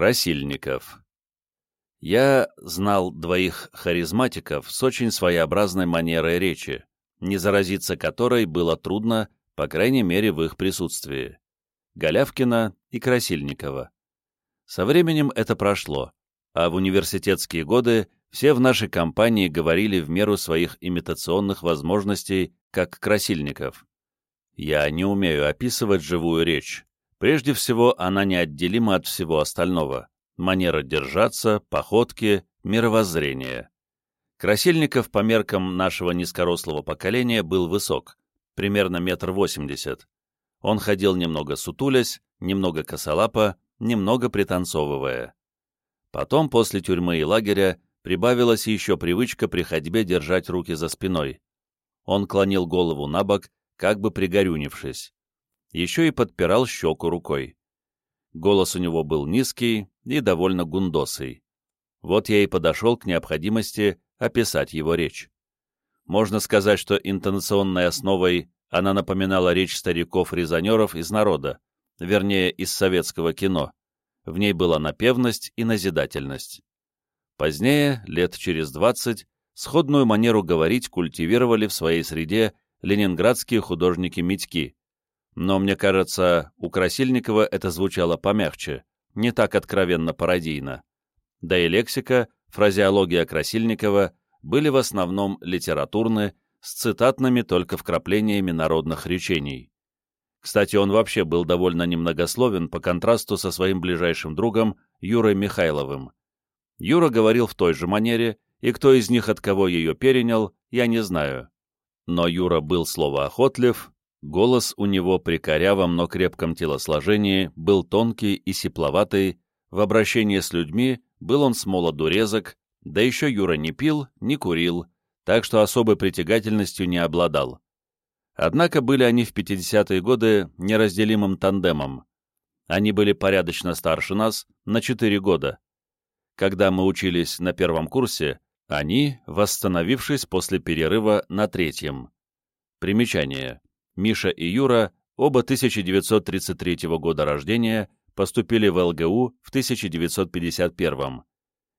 Красильников. Я знал двоих харизматиков с очень своеобразной манерой речи, не заразиться которой было трудно, по крайней мере, в их присутствии. Голявкина и Красильникова. Со временем это прошло, а в университетские годы все в нашей компании говорили в меру своих имитационных возможностей, как Красильников. Я не умею описывать живую речь, Прежде всего, она неотделима от всего остального. Манера держаться, походки, мировоззрение. Красильников по меркам нашего низкорослого поколения был высок, примерно метр восемьдесят. Он ходил немного сутулясь, немного косолапо, немного пританцовывая. Потом, после тюрьмы и лагеря, прибавилась еще привычка при ходьбе держать руки за спиной. Он клонил голову на бок, как бы пригорюнившись еще и подпирал щеку рукой. Голос у него был низкий и довольно гундосый. Вот я и подошел к необходимости описать его речь. Можно сказать, что интонационной основой она напоминала речь стариков-резонеров из народа, вернее, из советского кино. В ней была напевность и назидательность. Позднее, лет через двадцать, сходную манеру говорить культивировали в своей среде ленинградские художники-митьки, но, мне кажется, у Красильникова это звучало помягче, не так откровенно пародийно. Да и лексика, фразеология Красильникова были в основном литературны, с цитатными только вкраплениями народных речений. Кстати, он вообще был довольно немногословен по контрасту со своим ближайшим другом Юрой Михайловым. Юра говорил в той же манере, и кто из них от кого ее перенял, я не знаю. Но Юра был словоохотлив, Голос у него при корявом, но крепком телосложении был тонкий и сипловатый, в обращении с людьми был он с молоду резок, да еще Юра не пил, не курил, так что особой притягательностью не обладал. Однако были они в 50-е годы неразделимым тандемом. Они были порядочно старше нас на 4 года. Когда мы учились на первом курсе, они, восстановившись после перерыва на третьем. Примечание. Миша и Юра, оба 1933 года рождения, поступили в ЛГУ в 1951.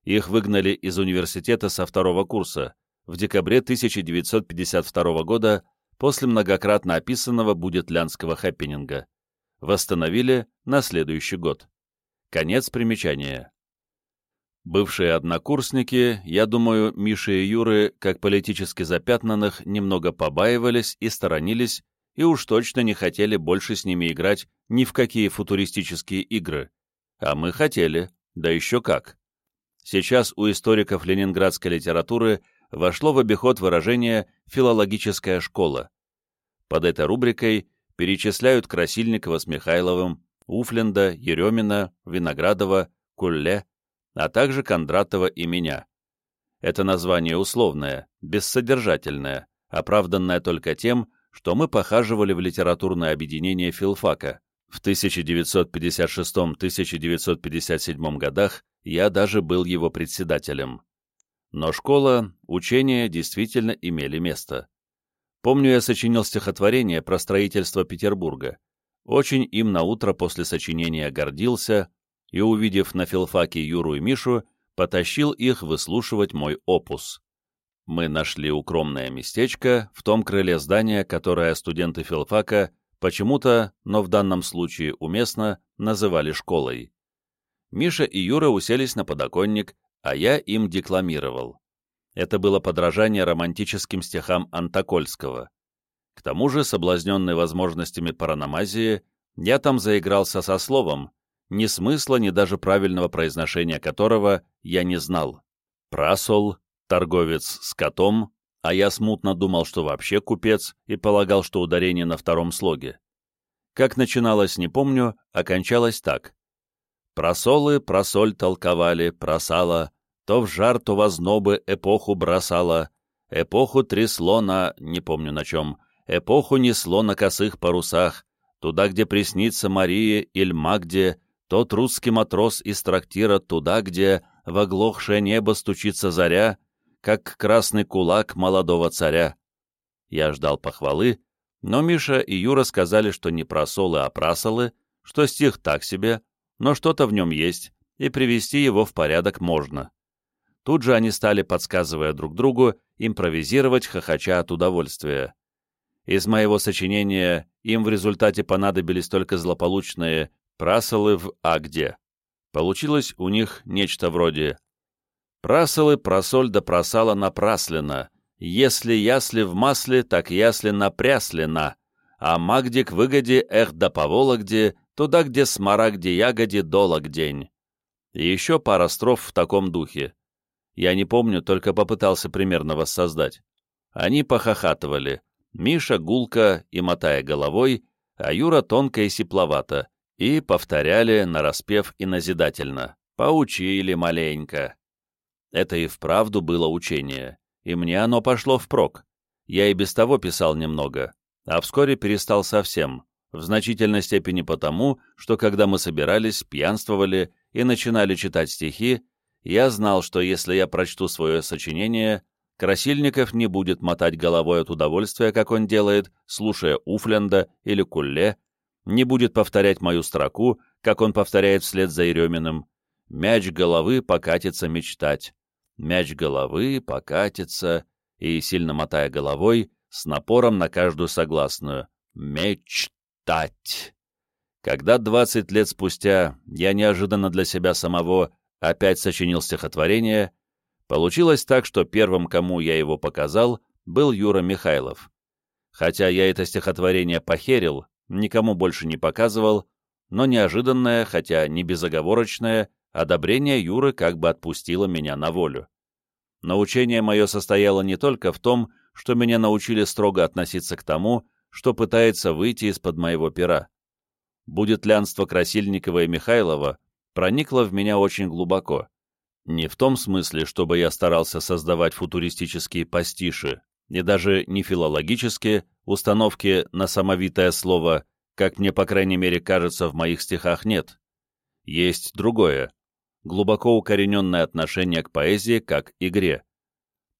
Их выгнали из университета со второго курса в декабре 1952 года после многократно описанного будетлянского хэппининга. Восстановили на следующий год. Конец примечания. Бывшие однокурсники, я думаю, Миши и Юры, как политически запятнанных, немного побаивались и сторонились и уж точно не хотели больше с ними играть ни в какие футуристические игры. А мы хотели, да еще как. Сейчас у историков ленинградской литературы вошло в обиход выражение «филологическая школа». Под этой рубрикой перечисляют Красильникова с Михайловым, Уфленда, Еремина, Виноградова, Кулле, а также Кондратова и меня. Это название условное, бессодержательное, оправданное только тем, что мы похаживали в литературное объединение филфака. В 1956-1957 годах я даже был его председателем. Но школа, учения действительно имели место. Помню, я сочинил стихотворение про строительство Петербурга. Очень им на утро после сочинения гордился и, увидев на филфаке Юру и Мишу, потащил их выслушивать мой опус мы нашли укромное местечко в том крыле здания, которое студенты филфака почему-то, но в данном случае уместно, называли школой. Миша и Юра уселись на подоконник, а я им декламировал. Это было подражание романтическим стихам Антокольского. К тому же, соблазненный возможностями параномазии, я там заигрался со словом, ни смысла, ни даже правильного произношения которого я не знал. Прасол, торговец с котом, а я смутно думал, что вообще купец, и полагал, что ударение на втором слоге. Как начиналось, не помню, окончалось так. Просолы просоль толковали, просала, то в жар, то в ознобы эпоху бросала, эпоху трясло на, не помню на чем, эпоху несло на косых парусах, туда, где приснится Мария или Магде, тот русский матрос из трактира туда, где в оглохшее небо стучится заря, как красный кулак молодого царя. Я ждал похвалы, но Миша и Юра сказали, что не просолы, а прасолы, что стих так себе, но что-то в нем есть, и привести его в порядок можно. Тут же они стали, подсказывая друг другу, импровизировать, хохоча от удовольствия. Из моего сочинения им в результате понадобились только злополучные прасолы в «А где». Получилось у них нечто вроде «Прасолы, просоль да просала напраслена, если ясли в масле, так ясли напряслена, а магдик выгоде, эх да по Вологде, туда, где смарагде ягоде долог день». И еще пара строф в таком духе. Я не помню, только попытался примерно воссоздать. Они похохатывали. Миша гулко и мотая головой, а Юра тонко и сипловато, и повторяли нараспев и назидательно. Поучили маленько. Это и вправду было учение, и мне оно пошло впрок. Я и без того писал немного, а вскоре перестал совсем, в значительной степени потому, что когда мы собирались, пьянствовали и начинали читать стихи, я знал, что если я прочту свое сочинение, Красильников не будет мотать головой от удовольствия, как он делает, слушая Уфленда или Кулле, не будет повторять мою строку, как он повторяет вслед за Ереминым. Мяч головы покатится мечтать. Мяч головы покатится, и, сильно мотая головой, с напором на каждую согласную. Мечтать. Когда двадцать лет спустя я неожиданно для себя самого опять сочинил стихотворение, получилось так, что первым, кому я его показал, был Юра Михайлов. Хотя я это стихотворение похерил, никому больше не показывал, но неожиданное, хотя не безоговорочное, одобрение Юры как бы отпустило меня на волю. Научение мое состояло не только в том, что меня научили строго относиться к тому, что пытается выйти из-под моего пера. Будет лянство Красильникова и Михайлова проникло в меня очень глубоко. Не в том смысле, чтобы я старался создавать футуристические пастиши, и даже не филологические установки на самовитое слово, как мне, по крайней мере, кажется, в моих стихах нет. Есть другое, глубоко укорененное отношение к поэзии как игре.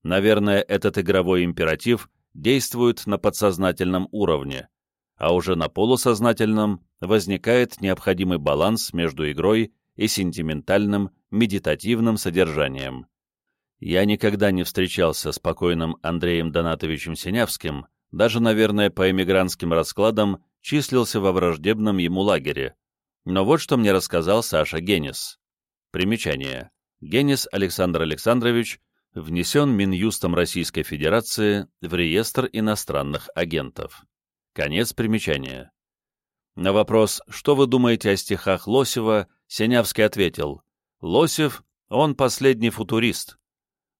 Наверное, этот игровой императив действует на подсознательном уровне, а уже на полусознательном возникает необходимый баланс между игрой и сентиментальным, медитативным содержанием. Я никогда не встречался с покойным Андреем Донатовичем Синявским, даже, наверное, по эмигрантским раскладам числился во враждебном ему лагере. Но вот что мне рассказал Саша Генис. Примечание. Генис Александр Александрович внесен Минюстом Российской Федерации в реестр иностранных агентов. Конец примечания. На вопрос «Что вы думаете о стихах Лосева?» Синявский ответил, «Лосев, он последний футурист».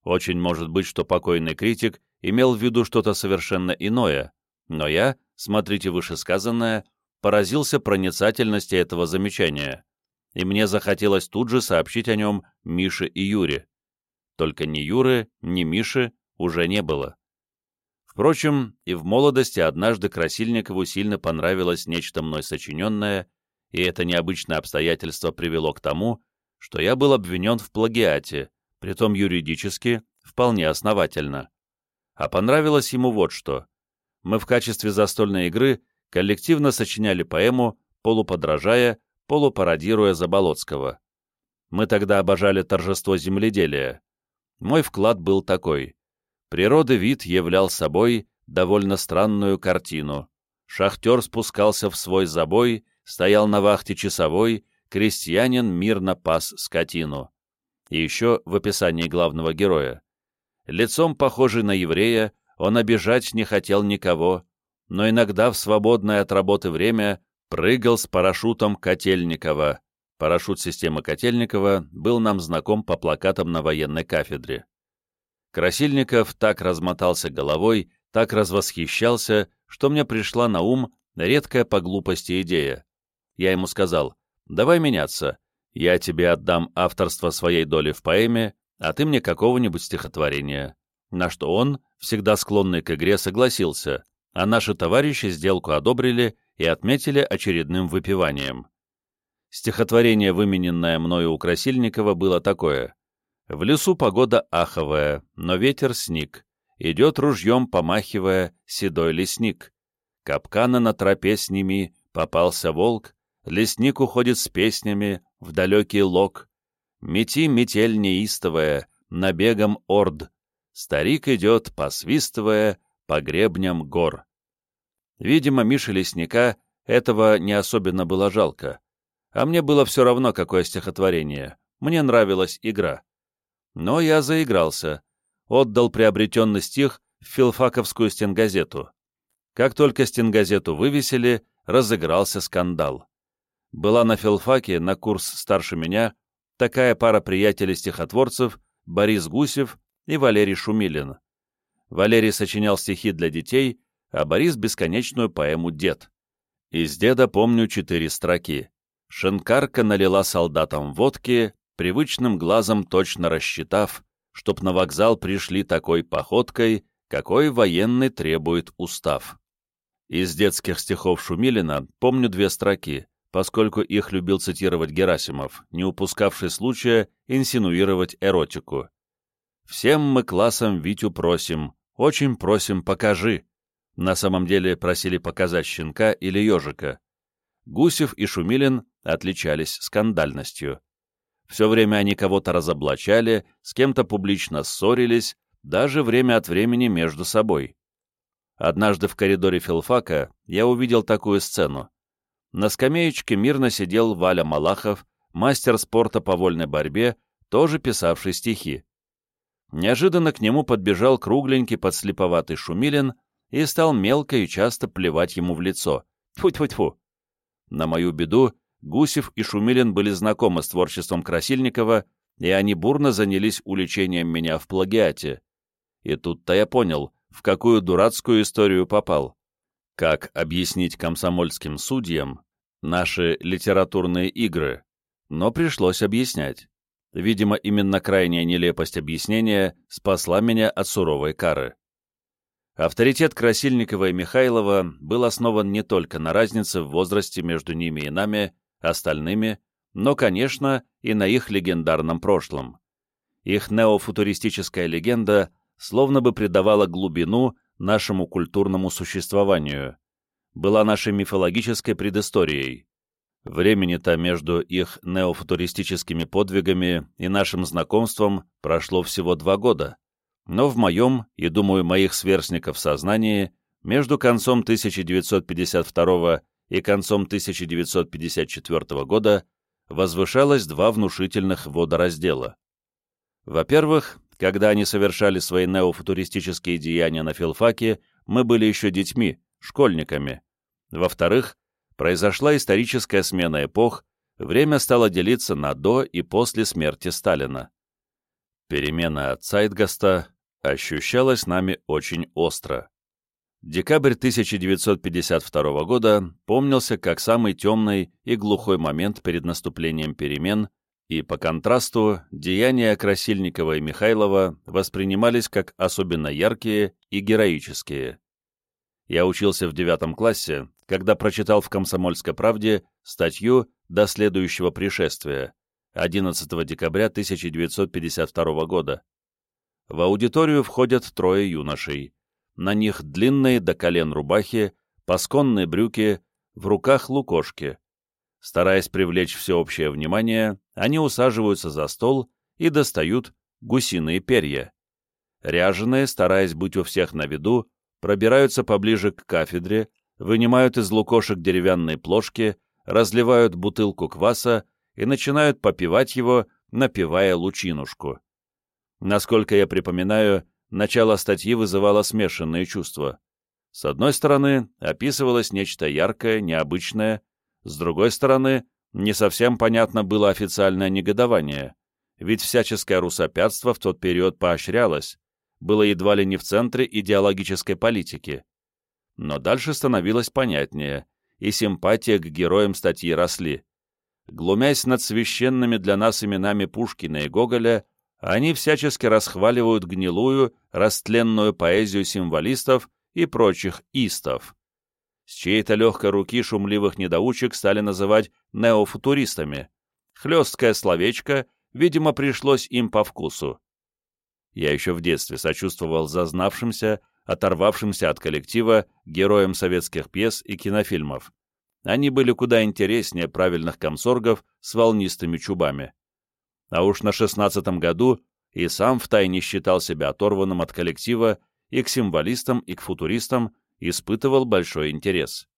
Очень может быть, что покойный критик имел в виду что-то совершенно иное, но я, смотрите вышесказанное, поразился проницательности этого замечания, и мне захотелось тут же сообщить о нем Мише и Юре. Только ни Юры, ни Миши уже не было. Впрочем, и в молодости однажды Красильникову сильно понравилось нечто мной сочиненное, и это необычное обстоятельство привело к тому, что я был обвинен в плагиате, притом юридически, вполне основательно. А понравилось ему вот что. Мы в качестве застольной игры коллективно сочиняли поэму, полуподражая, полупародируя Заболоцкого. Мы тогда обожали торжество земледелия. Мой вклад был такой. Природы вид являл собой довольно странную картину. Шахтер спускался в свой забой, стоял на вахте часовой, крестьянин мирно пас скотину. И еще в описании главного героя. Лицом похожий на еврея, он обижать не хотел никого, но иногда в свободное от работы время прыгал с парашютом Котельникова. Парашют системы Котельникова был нам знаком по плакатам на военной кафедре. Красильников так размотался головой, так развосхищался, что мне пришла на ум редкая по глупости идея. Я ему сказал, давай меняться, я тебе отдам авторство своей доли в поэме, а ты мне какого-нибудь стихотворения. На что он, всегда склонный к игре, согласился, а наши товарищи сделку одобрили и отметили очередным выпиванием. Стихотворение, вымененное мною у Красильникова, было такое. «В лесу погода аховая, но ветер сник. Идет ружьем, помахивая, седой лесник. Капкана на тропе сними, попался волк, Лесник уходит с песнями в далекий лог. Мети метель неистовая, набегом орд. Старик идет, посвистывая, по гребням гор. Видимо, Мише Лесника этого не особенно было жалко. А мне было все равно, какое стихотворение. Мне нравилась игра. Но я заигрался. Отдал приобретенный стих в филфаковскую стенгазету. Как только стенгазету вывесили, разыгрался скандал. Была на филфаке, на курс старше меня, такая пара приятелей-стихотворцев Борис Гусев и Валерий Шумилин. Валерий сочинял стихи для детей, а Борис — бесконечную поэму «Дед». Из «Деда» помню четыре строки. Шинкарка налила солдатам водки, привычным глазом точно рассчитав, чтоб на вокзал пришли такой походкой, какой военный требует устав. Из детских стихов Шумилина помню две строки, поскольку их любил цитировать Герасимов, не упускавший случая инсинуировать эротику. «Всем мы классом Витю просим, очень просим, покажи». На самом деле просили показать щенка или ежика. Гусев и Шумилин отличались скандальностью. Все время они кого-то разоблачали, с кем-то публично ссорились, даже время от времени между собой. Однажды в коридоре филфака я увидел такую сцену. На скамеечке мирно сидел Валя Малахов, мастер спорта по вольной борьбе, тоже писавший стихи. Неожиданно к нему подбежал кругленький подслеповатый Шумилин и стал мелко и часто плевать ему в лицо. Тьфу-тьфу-тьфу. На мою беду, Гусев и Шумилин были знакомы с творчеством Красильникова, и они бурно занялись уличением меня в плагиате. И тут-то я понял, в какую дурацкую историю попал. Как объяснить комсомольским судьям наши литературные игры? Но пришлось объяснять. Видимо, именно крайняя нелепость объяснения спасла меня от суровой кары. Авторитет Красильникова и Михайлова был основан не только на разнице в возрасте между ними и нами, остальными, но, конечно, и на их легендарном прошлом. Их неофутуристическая легенда словно бы придавала глубину нашему культурному существованию, была нашей мифологической предысторией. Времени-то между их неофутуристическими подвигами и нашим знакомством прошло всего два года но в моем, и, думаю, моих сверстников сознании, между концом 1952 и концом 1954 года возвышалось два внушительных водораздела. Во-первых, когда они совершали свои неофутуристические деяния на филфаке, мы были еще детьми, школьниками. Во-вторых, произошла историческая смена эпох, время стало делиться на до и после смерти Сталина. Перемена от Цайтгаста ощущалась нами очень остро. Декабрь 1952 года помнился как самый темный и глухой момент перед наступлением перемен, и, по контрасту, деяния Красильникова и Михайлова воспринимались как особенно яркие и героические. Я учился в девятом классе, когда прочитал в «Комсомольской правде» статью «До следующего пришествия» 11 декабря 1952 года. В аудиторию входят трое юношей. На них длинные до колен рубахи, пасконные брюки, в руках лукошки. Стараясь привлечь всеобщее внимание, они усаживаются за стол и достают гусиные перья. Ряженые, стараясь быть у всех на виду, пробираются поближе к кафедре, вынимают из лукошек деревянные плошки, разливают бутылку кваса и начинают попивать его, напивая лучинушку. Насколько я припоминаю, начало статьи вызывало смешанные чувства. С одной стороны, описывалось нечто яркое, необычное, с другой стороны, не совсем понятно было официальное негодование, ведь всяческое русопятство в тот период поощрялось, было едва ли не в центре идеологической политики. Но дальше становилось понятнее, и симпатия к героям статьи росли. Глумясь над священными для нас именами Пушкина и Гоголя, они всячески расхваливают гнилую, растленную поэзию символистов и прочих истов. С чьей-то легкой руки шумливых недоучек стали называть неофутуристами. Хлесткое словечко, видимо, пришлось им по вкусу. Я еще в детстве сочувствовал зазнавшимся, оторвавшимся от коллектива героям советских пьес и кинофильмов. Они были куда интереснее правильных комсоргов с волнистыми чубами. А уж на шестнадцатом году и сам втайне считал себя оторванным от коллектива и к символистам, и к футуристам испытывал большой интерес.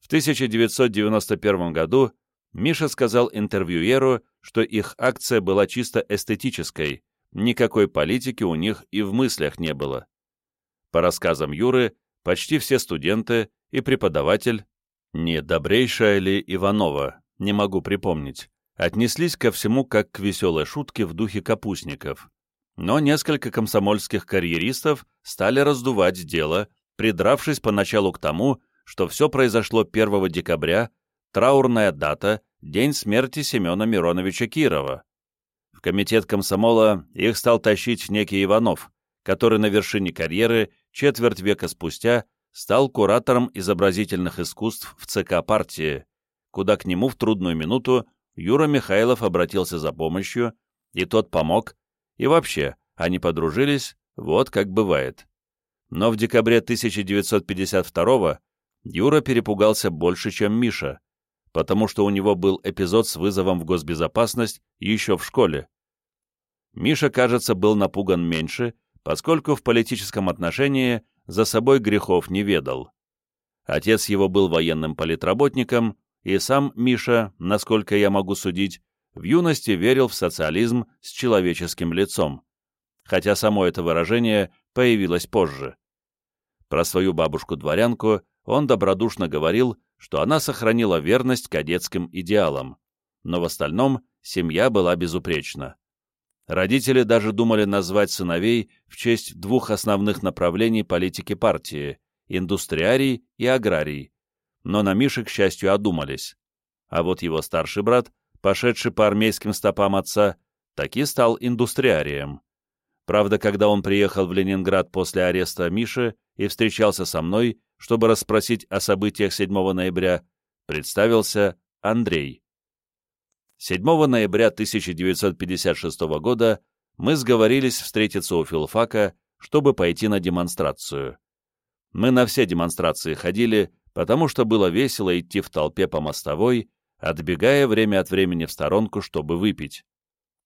В 1991 году Миша сказал интервьюеру, что их акция была чисто эстетической, никакой политики у них и в мыслях не было. По рассказам Юры, почти все студенты и преподаватель, не добрейшая ли Иванова, не могу припомнить, отнеслись ко всему как к веселой шутке в духе капустников. Но несколько комсомольских карьеристов стали раздувать дело, придравшись поначалу к тому, что все произошло 1 декабря, траурная дата, день смерти Семена Мироновича Кирова. В комитет комсомола их стал тащить некий Иванов, который на вершине карьеры четверть века спустя стал куратором изобразительных искусств в ЦК партии, куда к нему в трудную минуту Юра Михайлов обратился за помощью, и тот помог, и вообще, они подружились, вот как бывает. Но в декабре 1952 Юра перепугался больше, чем Миша, потому что у него был эпизод с вызовом в госбезопасность еще в школе. Миша, кажется, был напуган меньше, поскольку в политическом отношении за собой грехов не ведал. Отец его был военным политработником, и сам Миша, насколько я могу судить, в юности верил в социализм с человеческим лицом, хотя само это выражение появилось позже. Про свою бабушку-дворянку он добродушно говорил, что она сохранила верность кадетским идеалам, но в остальном семья была безупречна. Родители даже думали назвать сыновей в честь двух основных направлений политики партии – индустриарий и аграрий, но на Мише, к счастью, одумались. А вот его старший брат, пошедший по армейским стопам отца, таки стал индустриарием. Правда, когда он приехал в Ленинград после ареста Миши и встречался со мной, чтобы расспросить о событиях 7 ноября, представился Андрей. 7 ноября 1956 года мы сговорились встретиться у филфака, чтобы пойти на демонстрацию. Мы на все демонстрации ходили, потому что было весело идти в толпе по мостовой, отбегая время от времени в сторонку, чтобы выпить.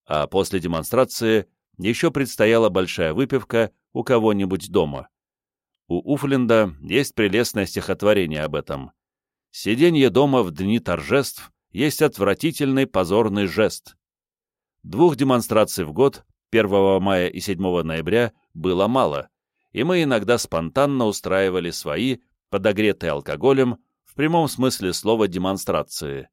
А после демонстрации еще предстояла большая выпивка у кого-нибудь дома. У Уфленда есть прелестное стихотворение об этом. «Сиденье дома в дни торжеств есть отвратительный позорный жест». Двух демонстраций в год, 1 мая и 7 ноября, было мало, и мы иногда спонтанно устраивали свои, подогретые алкоголем, в прямом смысле слова демонстрации.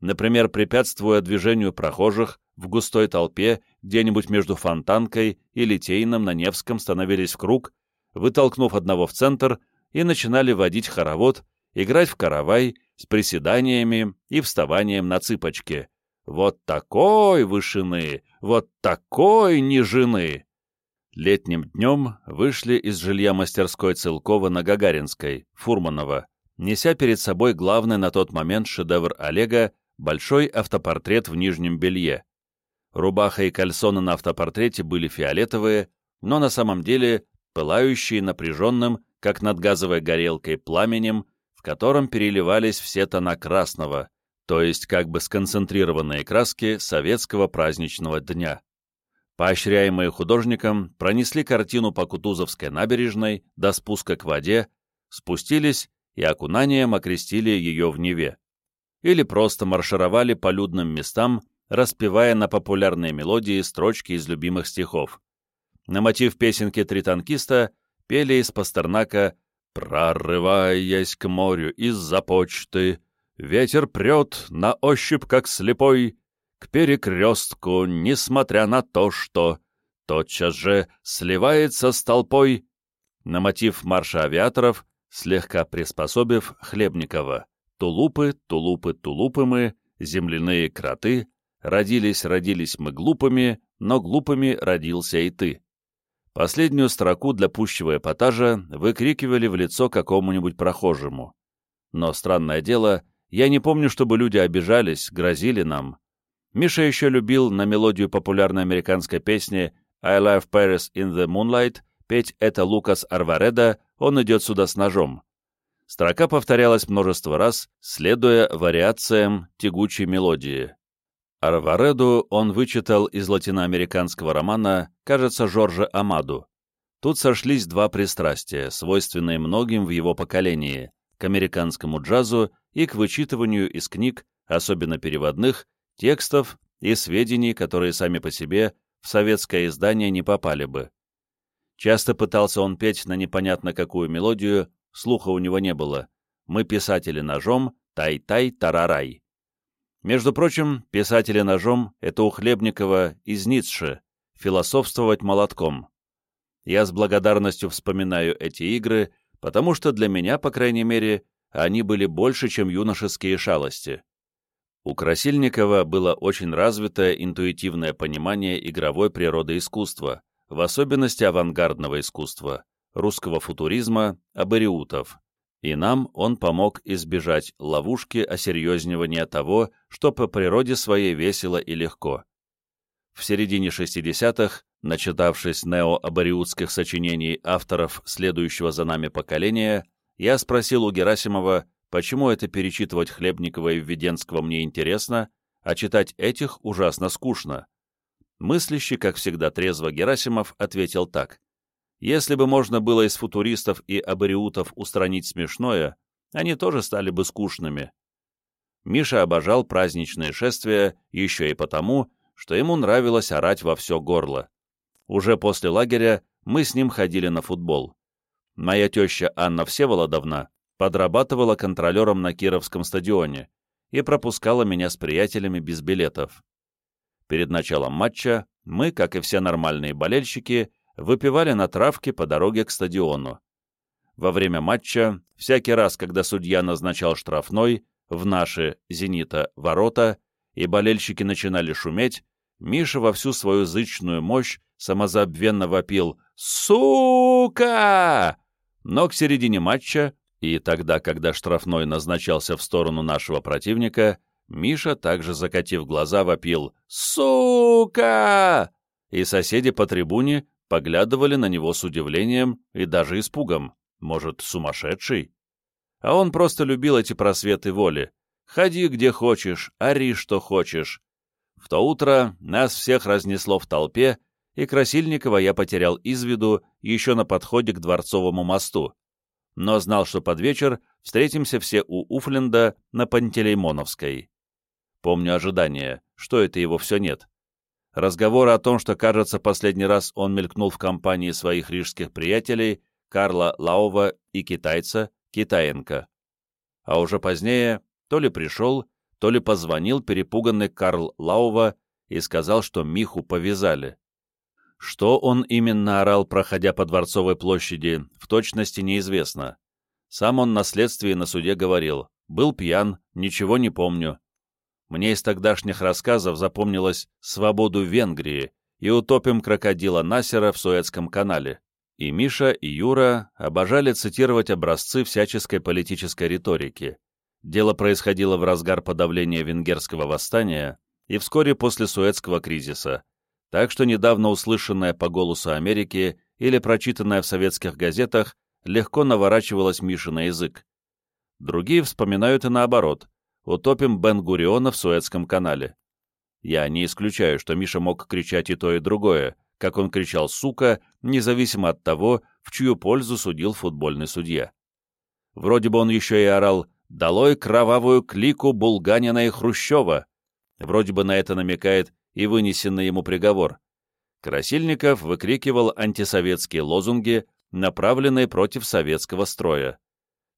Например, препятствуя движению прохожих в густой толпе где-нибудь между Фонтанкой и Литейным на Невском становились в круг, вытолкнув одного в центр, и начинали водить хоровод, играть в каравай с приседаниями и вставанием на цыпочки. Вот такой вышины, вот такой нижины! Летним днем вышли из жилья мастерской Целкова на Гагаринской, Фурманова, неся перед собой главный на тот момент шедевр Олега большой автопортрет в нижнем белье. Рубаха и кальсоны на автопортрете были фиолетовые, но на самом деле пылающие напряженным, как над газовой горелкой, пламенем, в котором переливались все тона красного, то есть как бы сконцентрированные краски советского праздничного дня поощряемые художником, пронесли картину по Кутузовской набережной до спуска к воде, спустились и окунанием окрестили ее в Неве. Или просто маршировали по людным местам, распевая на популярные мелодии строчки из любимых стихов. На мотив песенки «Три танкиста» пели из Пастернака «Прорываясь к морю из-за почты, ветер прет на ощупь, как слепой, к перекрестку, несмотря на то, что тотчас же сливается с толпой на мотив марша авиаторов, слегка приспособив Хлебникова. Тулупы, тулупы, тулупы мы, земляные кроты, родились, родились мы глупыми, но глупыми родился и ты. Последнюю строку для пущего эпатажа выкрикивали в лицо какому-нибудь прохожему. Но, странное дело, я не помню, чтобы люди обижались, грозили нам. Миша еще любил на мелодию популярной американской песни «I love Paris in the Moonlight» петь это Лукас Арвареда «Он идет сюда с ножом». Строка повторялась множество раз, следуя вариациям тягучей мелодии. Арвареду он вычитал из латиноамериканского романа, кажется, Жоржа Амаду. Тут сошлись два пристрастия, свойственные многим в его поколении, к американскому джазу и к вычитыванию из книг, особенно переводных, текстов и сведений, которые сами по себе в советское издание не попали бы. Часто пытался он петь на непонятно какую мелодию, слуха у него не было. Мы писатели ножом, тай-тай-тарарай. Между прочим, писатели ножом — это у Хлебникова из Ницше, философствовать молотком. Я с благодарностью вспоминаю эти игры, потому что для меня, по крайней мере, они были больше, чем юношеские шалости. У Красильникова было очень развитое интуитивное понимание игровой природы искусства, в особенности авангардного искусства, русского футуризма, абориутов. И нам он помог избежать ловушки осерьезнивания того, что по природе своей весело и легко. В середине 60-х, начитавшись неоабориутских сочинений авторов следующего за нами поколения, я спросил у Герасимова, почему это перечитывать Хлебникова и Введенского мне интересно, а читать этих ужасно скучно. Мыслящий, как всегда трезво Герасимов, ответил так. Если бы можно было из футуристов и абориутов устранить смешное, они тоже стали бы скучными. Миша обожал праздничные шествия еще и потому, что ему нравилось орать во все горло. Уже после лагеря мы с ним ходили на футбол. Моя теща Анна Всеволодовна подрабатывала контролером на Кировском стадионе и пропускала меня с приятелями без билетов. Перед началом матча мы, как и все нормальные болельщики, выпивали на травке по дороге к стадиону. Во время матча, всякий раз, когда судья назначал штрафной, в наши «Зенита» ворота, и болельщики начинали шуметь, Миша во всю свою зычную мощь самозабвенно вопил «Сука!». Но к середине матча, и тогда, когда штрафной назначался в сторону нашего противника, Миша, также закатив глаза, вопил «Сука!» И соседи по трибуне поглядывали на него с удивлением и даже испугом. Может, сумасшедший? А он просто любил эти просветы воли. Ходи где хочешь, ори что хочешь. В то утро нас всех разнесло в толпе, и Красильникова я потерял из виду еще на подходе к Дворцовому мосту. Но знал, что под вечер встретимся все у Уфленда на Пантелеймоновской. Помню ожидание, что это его все нет. Разговоры о том, что, кажется, последний раз он мелькнул в компании своих рижских приятелей Карла Лаова и китайца Китаенко. А уже позднее то ли пришел, то ли позвонил перепуганный Карл Лаува и сказал, что Миху повязали. Что он именно орал, проходя по Дворцовой площади, в точности неизвестно. Сам он на следствии на суде говорил, был пьян, ничего не помню, мне из тогдашних рассказов запомнилось «Свободу Венгрии» и «Утопим крокодила Насера в Суэцком канале». И Миша, и Юра обожали цитировать образцы всяческой политической риторики. Дело происходило в разгар подавления венгерского восстания и вскоре после Суэцкого кризиса, так что недавно услышанное по голосу Америки или прочитанное в советских газетах легко наворачивалось Мише на язык. Другие вспоминают и наоборот, утопим Бен-Гуриона в Суэцком канале. Я не исключаю, что Миша мог кричать и то, и другое, как он кричал «сука», независимо от того, в чью пользу судил футбольный судья. Вроде бы он еще и орал «Долой кровавую клику Булганина и Хрущева!» Вроде бы на это намекает и вынесенный ему приговор. Красильников выкрикивал антисоветские лозунги, направленные против советского строя.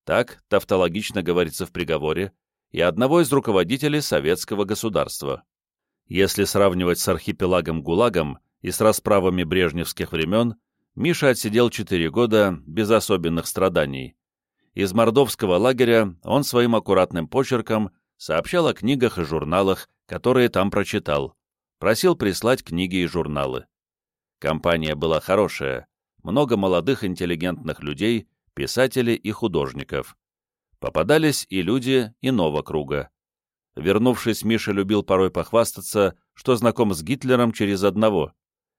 Так тавтологично говорится в приговоре, и одного из руководителей советского государства. Если сравнивать с архипелагом ГУЛАГом и с расправами брежневских времен, Миша отсидел 4 года без особенных страданий. Из мордовского лагеря он своим аккуратным почерком сообщал о книгах и журналах, которые там прочитал. Просил прислать книги и журналы. Компания была хорошая, много молодых интеллигентных людей, писателей и художников. Попадались и люди иного круга. Вернувшись, Миша любил порой похвастаться, что знаком с Гитлером через одного.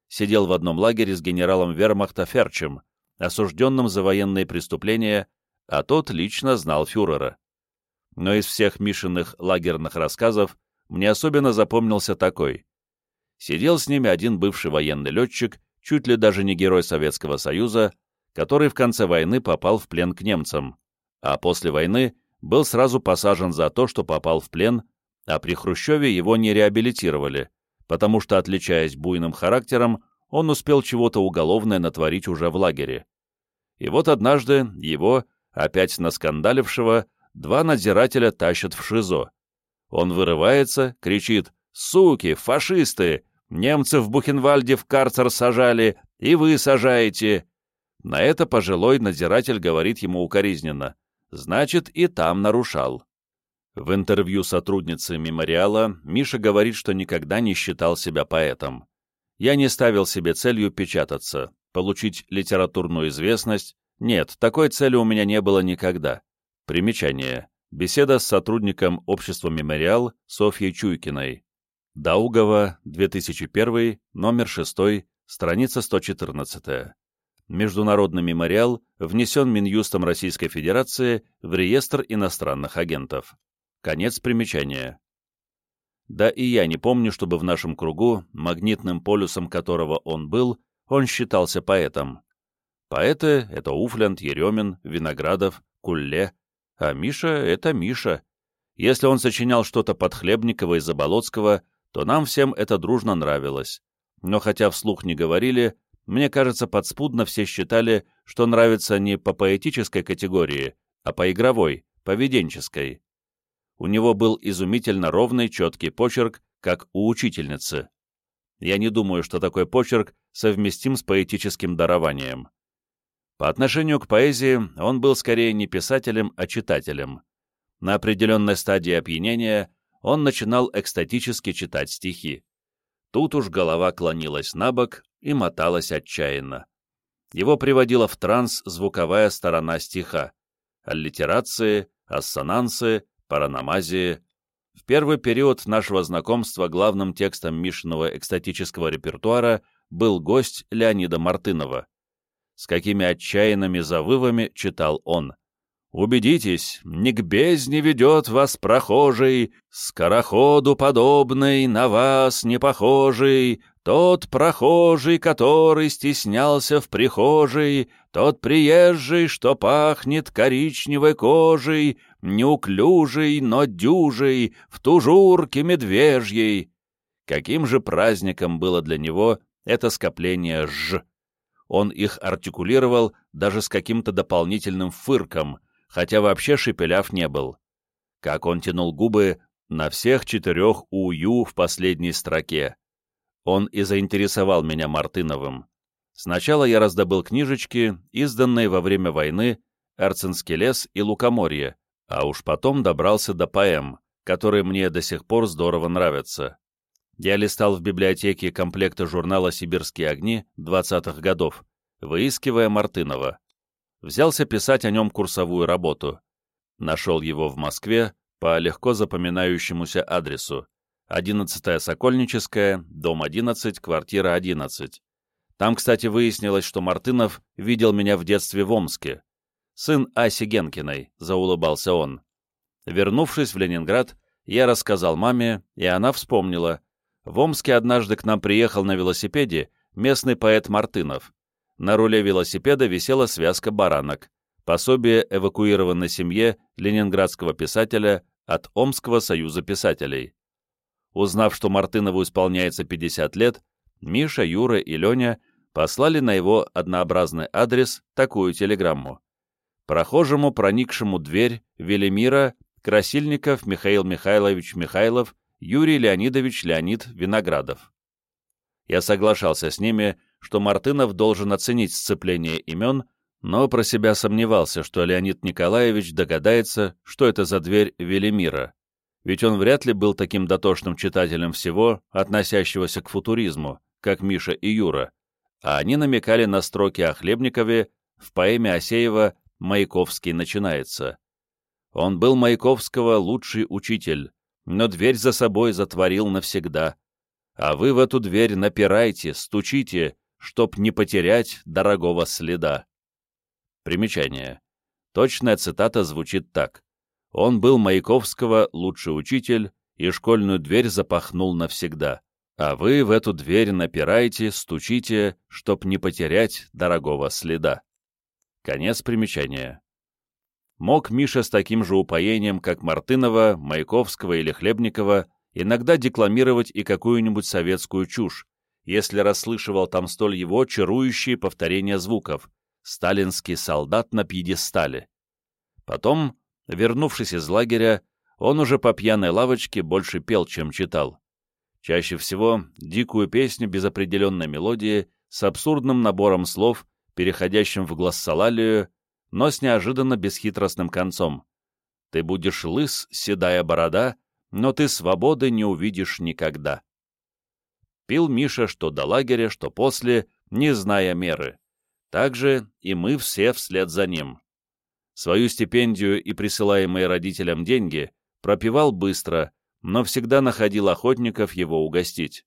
Сидел в одном лагере с генералом вермахта Ферчем, осужденным за военные преступления, а тот лично знал фюрера. Но из всех Мишиных лагерных рассказов мне особенно запомнился такой. Сидел с ними один бывший военный летчик, чуть ли даже не герой Советского Союза, который в конце войны попал в плен к немцам, а после войны был сразу посажен за то, что попал в плен, а при Хрущеве его не реабилитировали, потому что, отличаясь буйным характером, он успел чего-то уголовное натворить уже в лагере. И вот однажды его, опять наскандалившего, два надзирателя тащат в ШИЗО. Он вырывается, кричит «Суки! Фашисты! Немцы в Бухенвальде в карцер сажали, и вы сажаете!» На это пожилой надзиратель говорит ему укоризненно. «Значит, и там нарушал». В интервью сотрудницы мемориала Миша говорит, что никогда не считал себя поэтом. «Я не ставил себе целью печататься, получить литературную известность. Нет, такой цели у меня не было никогда. Примечание. Беседа с сотрудником общества «Мемориал» Софьей Чуйкиной. Даугова, 2001, номер 6, страница 114. Международный мемориал внесен Минюстом Российской Федерации в реестр иностранных агентов. Конец примечания. Да и я не помню, чтобы в нашем кругу, магнитным полюсом которого он был, он считался поэтом. Поэты — это Уфлянд, Еремин, Виноградов, Кулле, а Миша — это Миша. Если он сочинял что-то под Хлебникова и Заболоцкого, то нам всем это дружно нравилось. Но хотя вслух не говорили, мне кажется, подспудно все считали, что нравится не по поэтической категории, а по игровой, поведенческой. У него был изумительно ровный, четкий почерк, как у учительницы. Я не думаю, что такой почерк совместим с поэтическим дарованием. По отношению к поэзии он был скорее не писателем, а читателем. На определенной стадии опьянения он начинал экстатически читать стихи. Тут уж голова клонилась на бок и моталась отчаянно. Его приводила в транс звуковая сторона стиха. Аллитерации, ассонансы, параномазии. В первый период нашего знакомства главным текстом Мишиного экстатического репертуара был гость Леонида Мартынова. С какими отчаянными завывами читал он. Убедитесь, не к бездне ведет вас прохожий, Скороходу подобный, на вас не похожий, Тот прохожий, который стеснялся в прихожей, Тот приезжий, что пахнет коричневой кожей, Неуклюжий, но дюжий, в тужурке медвежьей. Каким же праздником было для него это скопление «ж». Он их артикулировал даже с каким-то дополнительным фырком — хотя вообще шепеляв не был. Как он тянул губы на всех четырех ую в последней строке. Он и заинтересовал меня Мартыновым. Сначала я раздобыл книжечки, изданные во время войны «Арцинский лес» и «Лукоморье», а уж потом добрался до поэм, которые мне до сих пор здорово нравятся. Я листал в библиотеке комплекта журнала «Сибирские огни» 20-х годов, выискивая Мартынова взялся писать о нем курсовую работу. Нашел его в Москве по легко запоминающемуся адресу. 11-я Сокольническая, дом 11, квартира 11. Там, кстати, выяснилось, что Мартынов видел меня в детстве в Омске. Сын Аси Генкиной, заулыбался он. Вернувшись в Ленинград, я рассказал маме, и она вспомнила. В Омске однажды к нам приехал на велосипеде местный поэт Мартынов. На руле велосипеда висела связка баранок, пособие эвакуированной семье ленинградского писателя от Омского союза писателей. Узнав, что Мартынову исполняется 50 лет, Миша, Юра и Леня послали на его однообразный адрес такую телеграмму. Прохожему, проникшему дверь, Велимира, Красильников Михаил Михайлович Михайлов, Юрий Леонидович Леонид Виноградов. Я соглашался с ними, что Мартынов должен оценить сцепление имен, но про себя сомневался, что Леонид Николаевич догадается, что это за дверь Велимира, ведь он вряд ли был таким дотошным читателем всего, относящегося к футуризму, как Миша и Юра, а они намекали на строки о Хлебникове в поэме Осеева «Маяковский начинается». Он был Маяковского лучший учитель, но дверь за собой затворил навсегда. А вы в эту дверь напирайте, стучите, чтоб не потерять дорогого следа. Примечание. Точная цитата звучит так. Он был Маяковского лучший учитель, и школьную дверь запахнул навсегда. А вы в эту дверь напираете, стучите, чтоб не потерять дорогого следа. Конец примечания. Мог Миша с таким же упоением, как Мартынова, Маяковского или Хлебникова, иногда декламировать и какую-нибудь советскую чушь, если расслышивал там столь его чарующие повторения звуков «Сталинский солдат на пьедестале». Потом, вернувшись из лагеря, он уже по пьяной лавочке больше пел, чем читал. Чаще всего дикую песню без определенной мелодии, с абсурдным набором слов, переходящим в глассолалию, но с неожиданно бесхитростным концом. Ты будешь лыс, седая борода, но ты свободы не увидишь никогда. Пил Миша что до лагеря, что после, не зная меры. Так же и мы все вслед за ним. Свою стипендию и присылаемые родителям деньги пропивал быстро, но всегда находил охотников его угостить.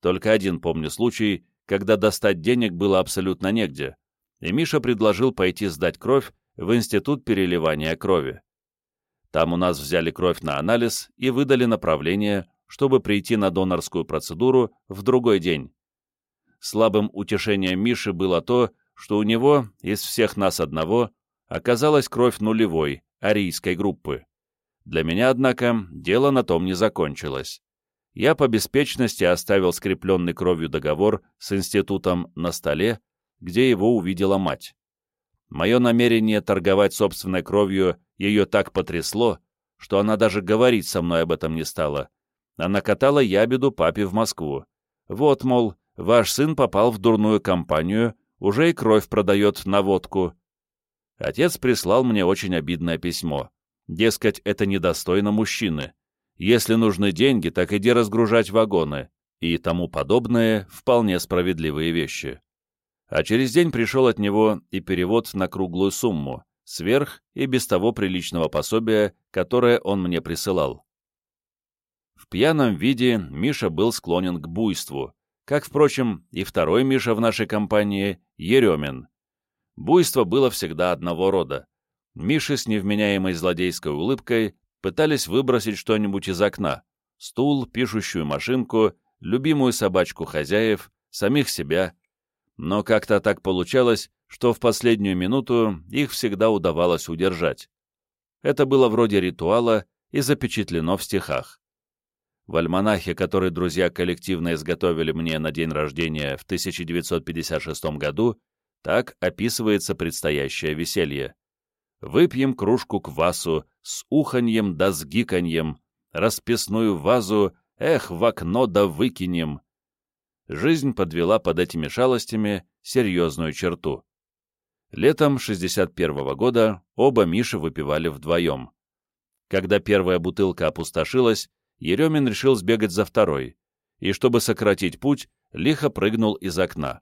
Только один помню случай, когда достать денег было абсолютно негде, и Миша предложил пойти сдать кровь в Институт переливания крови. Там у нас взяли кровь на анализ и выдали направление, чтобы прийти на донорскую процедуру в другой день. Слабым утешением Миши было то, что у него, из всех нас одного, оказалась кровь нулевой, арийской группы. Для меня, однако, дело на том не закончилось. Я по беспечности оставил скрепленный кровью договор с институтом на столе, где его увидела мать. Мое намерение торговать собственной кровью ее так потрясло, что она даже говорить со мной об этом не стала. Она катала ябеду папе в Москву. Вот, мол, ваш сын попал в дурную компанию, уже и кровь продает на водку. Отец прислал мне очень обидное письмо. Дескать, это недостойно мужчины. Если нужны деньги, так иди разгружать вагоны. И тому подобное вполне справедливые вещи а через день пришел от него и перевод на круглую сумму, сверх и без того приличного пособия, которое он мне присылал. Пьяном виде Миша был склонен к буйству, как, впрочем, и второй Миша в нашей компании, Еремин. Буйство было всегда одного рода. Миши с невменяемой злодейской улыбкой пытались выбросить что-нибудь из окна, стул, пишущую машинку, любимую собачку хозяев, самих себя, но как-то так получалось, что в последнюю минуту их всегда удавалось удержать. Это было вроде ритуала и запечатлено в стихах. В альманахе, который друзья коллективно изготовили мне на день рождения в 1956 году, так описывается предстоящее веселье. «Выпьем кружку квасу с уханьем да с гиканьем, расписную вазу, эх, в окно да выкинем, жизнь подвела под этими шалостями серьезную черту. Летом 61 -го года оба Миши выпивали вдвоем. Когда первая бутылка опустошилась, Еремин решил сбегать за второй, и, чтобы сократить путь, лихо прыгнул из окна.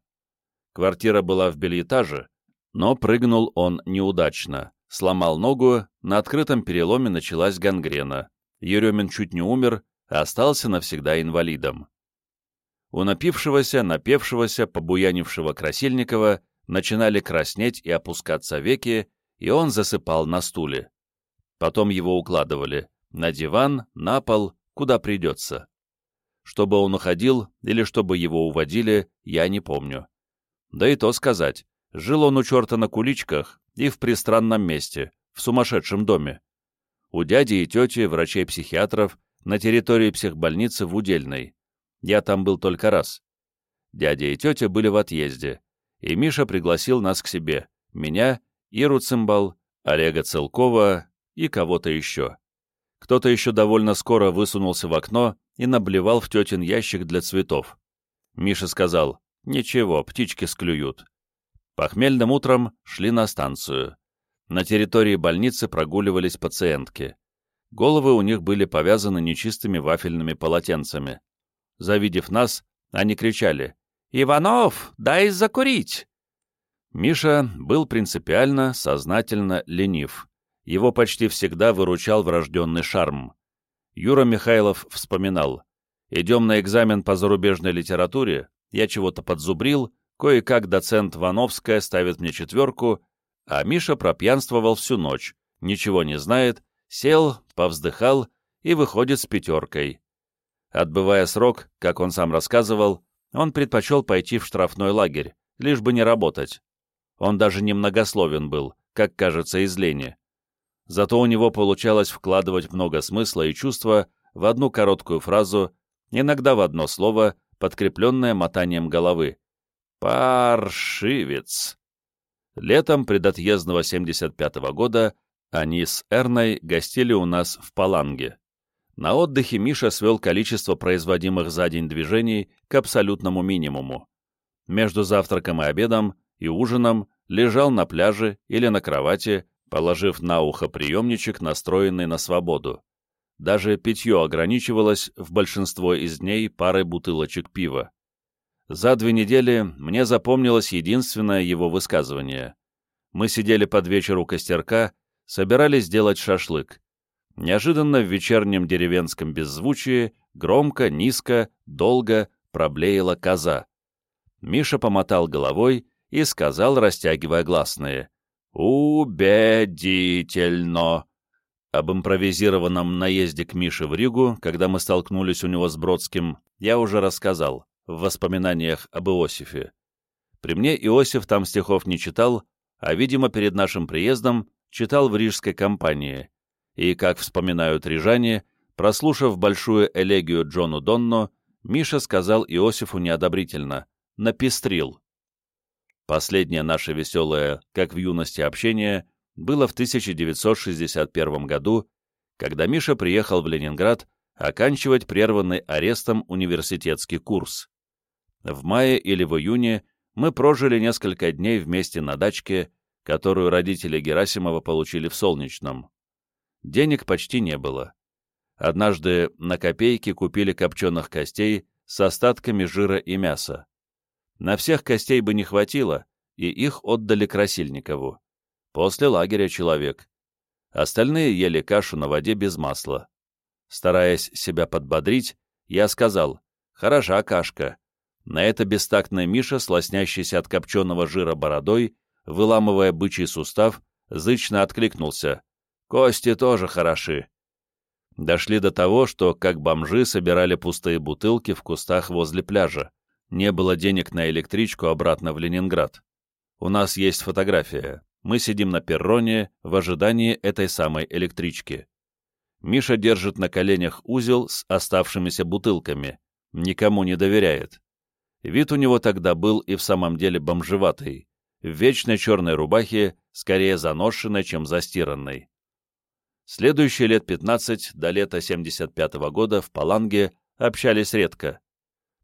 Квартира была в бельэтаже, но прыгнул он неудачно, сломал ногу, на открытом переломе началась гангрена. Еремин чуть не умер, а остался навсегда инвалидом. У напившегося, напевшегося, побуянившего Красильникова начинали краснеть и опускаться веки, и он засыпал на стуле. Потом его укладывали на диван, на пол, куда придется. Чтобы он уходил или чтобы его уводили, я не помню. Да и то сказать, жил он у черта на куличках и в пристранном месте, в сумасшедшем доме. У дяди и тети, врачей-психиатров, на территории психбольницы в Удельной. Я там был только раз. Дядя и тетя были в отъезде, и Миша пригласил нас к себе, меня, Иру Цимбал, Олега Целкова и кого-то еще. Кто-то еще довольно скоро высунулся в окно и наблевал в тетин ящик для цветов. Миша сказал, «Ничего, птички склюют». Похмельным утром шли на станцию. На территории больницы прогуливались пациентки. Головы у них были повязаны нечистыми вафельными полотенцами. Завидев нас, они кричали «Иванов, дай закурить!» Миша был принципиально, сознательно ленив. Его почти всегда выручал врожденный шарм. Юра Михайлов вспоминал «Идем на экзамен по зарубежной литературе, я чего-то подзубрил, кое-как доцент Вановская ставит мне четверку, а Миша пропьянствовал всю ночь, ничего не знает, сел, повздыхал и выходит с пятеркой. Отбывая срок, как он сам рассказывал, он предпочел пойти в штрафной лагерь, лишь бы не работать. Он даже немногословен был, как кажется из лени. Зато у него получалось вкладывать много смысла и чувства в одну короткую фразу, иногда в одно слово, подкрепленное мотанием головы. «Паршивец!» Летом предотъездного 75 -го года они с Эрной гостили у нас в Паланге. На отдыхе Миша свел количество производимых за день движений к абсолютному минимуму. Между завтраком и обедом и ужином лежал на пляже или на кровати, положив на ухо приемничек, настроенный на свободу. Даже питье ограничивалось в большинство из дней парой бутылочек пива. За две недели мне запомнилось единственное его высказывание. Мы сидели под вечер у костерка, собирались сделать шашлык. Неожиданно в вечернем деревенском беззвучии громко, низко, долго проблеяла коза. Миша помотал головой и сказал, растягивая гласные, «Убедительно!» Об импровизированном наезде к Мише в Ригу, когда мы столкнулись у него с Бродским, я уже рассказал в воспоминаниях об Иосифе. При мне Иосиф там стихов не читал, а, видимо, перед нашим приездом читал в рижской компании. И, как вспоминают рижане, прослушав большую элегию Джону Донно, Миша сказал Иосифу неодобрительно «напестрил». Последнее наше веселое, как в юности, общение было в 1961 году, когда Миша приехал в Ленинград оканчивать прерванный арестом университетский курс. В мае или в июне мы прожили несколько дней вместе на дачке, которую родители Герасимова получили в Солнечном. Денег почти не было. Однажды на копейки купили копченых костей с остатками жира и мяса. На всех костей бы не хватило, и их отдали Красильникову. После лагеря человек. Остальные ели кашу на воде без масла. Стараясь себя подбодрить, я сказал, «Хороша кашка». На это бестактный Миша, слоснящийся от копченого жира бородой, выламывая бычий сустав, зычно откликнулся. «Кости тоже хороши». Дошли до того, что, как бомжи, собирали пустые бутылки в кустах возле пляжа. Не было денег на электричку обратно в Ленинград. У нас есть фотография. Мы сидим на перроне в ожидании этой самой электрички. Миша держит на коленях узел с оставшимися бутылками. Никому не доверяет. Вид у него тогда был и в самом деле бомжеватый. В вечной черной рубахе, скорее заношенной, чем застиранной. Следующие лет 15 до лета 75 -го года в Паланге общались редко.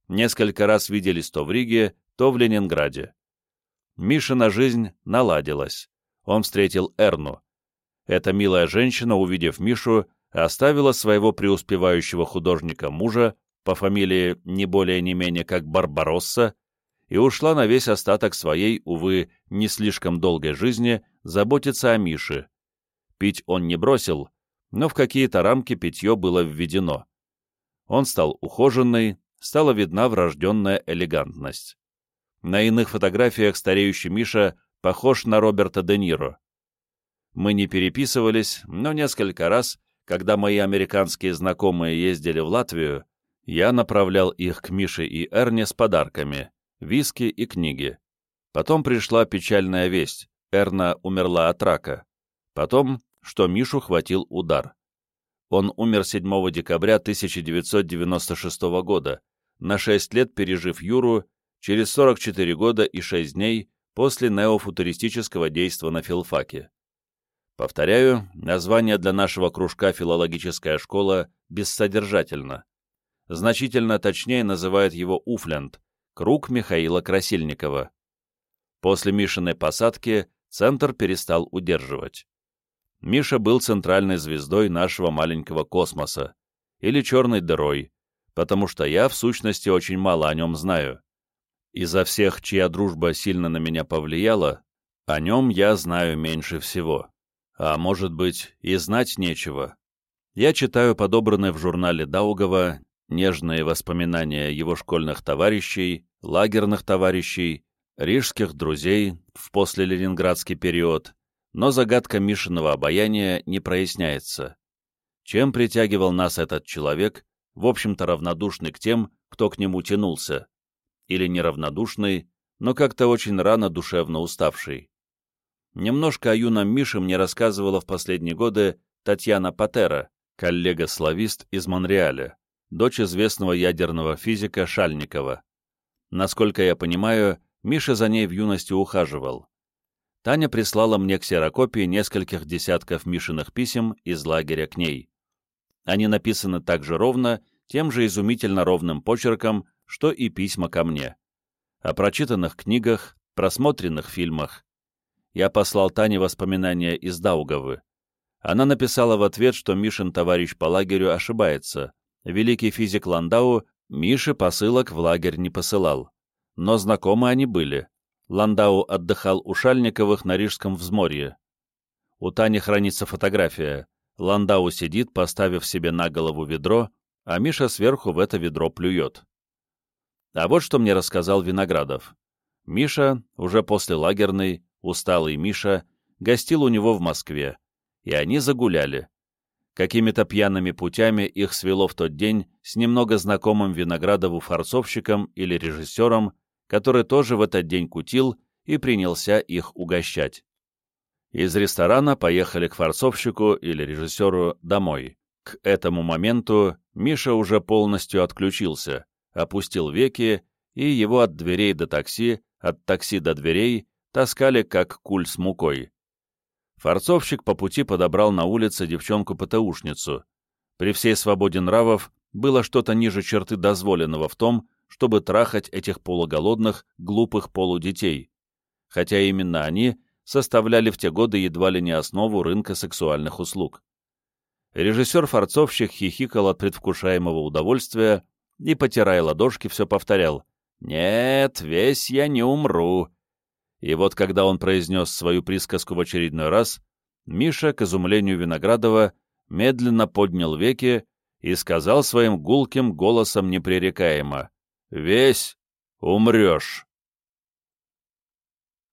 Несколько раз виделись то в Риге, то в Ленинграде. Мишина жизнь наладилась. Он встретил Эрну. Эта милая женщина, увидев Мишу, оставила своего преуспевающего художника мужа по фамилии не более не менее как Барбаросса и ушла на весь остаток своей, увы, не слишком долгой жизни заботиться о Мише. Пить он не бросил, но в какие-то рамки питье было введено. Он стал ухоженный, стала видна врожденная элегантность. На иных фотографиях стареющий Миша похож на Роберта Де Ниро. Мы не переписывались, но несколько раз, когда мои американские знакомые ездили в Латвию, я направлял их к Мише и Эрне с подарками, виски и книги. Потом пришла печальная весть, Эрна умерла от рака. Потом, что Мишу хватил удар. Он умер 7 декабря 1996 года, на 6 лет пережив Юру, через 44 года и 6 дней после неофутуристического действа на филфаке. Повторяю, название для нашего кружка «Филологическая школа» бессодержательно. Значительно точнее называют его Уфлянд, круг Михаила Красильникова. После Мишиной посадки центр перестал удерживать. Миша был центральной звездой нашего маленького космоса, или черной дырой, потому что я, в сущности, очень мало о нем знаю. Изо всех, чья дружба сильно на меня повлияла, о нем я знаю меньше всего. А может быть, и знать нечего. Я читаю подобранные в журнале Даугова нежные воспоминания его школьных товарищей, лагерных товарищей, рижских друзей в послеленинградский период, но загадка Мишиного обаяния не проясняется. чем притягивал нас этот человек, в общем-то равнодушный к тем, кто к нему тянулся, или неравнодушный, но как-то очень рано душевно уставший. Немножко о юном Мише мне рассказывала в последние годы Татьяна Патера, коллега-славист из Монреаля, дочь известного ядерного физика Шальникова. Насколько я понимаю, Миша за ней в юности ухаживал. Таня прислала мне ксерокопии нескольких десятков Мишиных писем из лагеря к ней. Они написаны так же ровно, тем же изумительно ровным почерком, что и письма ко мне. О прочитанных книгах, просмотренных фильмах. Я послал Тане воспоминания из Даугавы. Она написала в ответ, что Мишин товарищ по лагерю ошибается. Великий физик Ландау Миши посылок в лагерь не посылал. Но знакомы они были. Ландау отдыхал у Шальниковых на Рижском взморье. У Тани хранится фотография. Ландау сидит, поставив себе на голову ведро, а Миша сверху в это ведро плюет. А вот что мне рассказал Виноградов. Миша, уже после лагерной, усталый Миша, гостил у него в Москве, и они загуляли. Какими-то пьяными путями их свело в тот день с немного знакомым Виноградову форцовщиком или режиссером, который тоже в этот день кутил и принялся их угощать. Из ресторана поехали к форцовщику или режиссеру домой. К этому моменту Миша уже полностью отключился, опустил веки, и его от дверей до такси, от такси до дверей таскали как куль с мукой. Форцовщик по пути подобрал на улице девчонку-ПТУшницу. При всей свободе нравов было что-то ниже черты дозволенного в том, чтобы трахать этих полуголодных, глупых полудетей, хотя именно они составляли в те годы едва ли не основу рынка сексуальных услуг. Режиссер-форцовщик хихикал от предвкушаемого удовольствия и, потирая ладошки, все повторял «Нет, весь я не умру, и вот когда он произнес свою присказку в очередной раз, Миша, к изумлению Виноградова, медленно поднял веки и сказал своим гулким голосом непререкаемо «Весь умрешь».